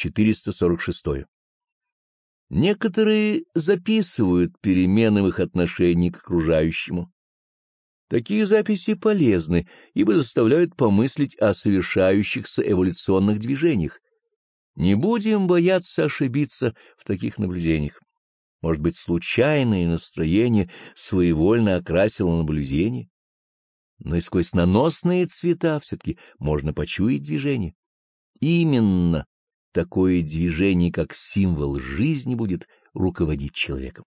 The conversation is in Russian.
446. Некоторые записывают перемены в их отношении к окружающему. Такие записи полезны, ибо заставляют помыслить о совершающихся эволюционных движениях. Не будем бояться ошибиться в таких наблюдениях. Может быть, случайное настроение своевольно окрасило наблюдение, но и сквозь наносные цвета все-таки можно почуять движение. Именно такое движение, как символ жизни, будет руководить человеком.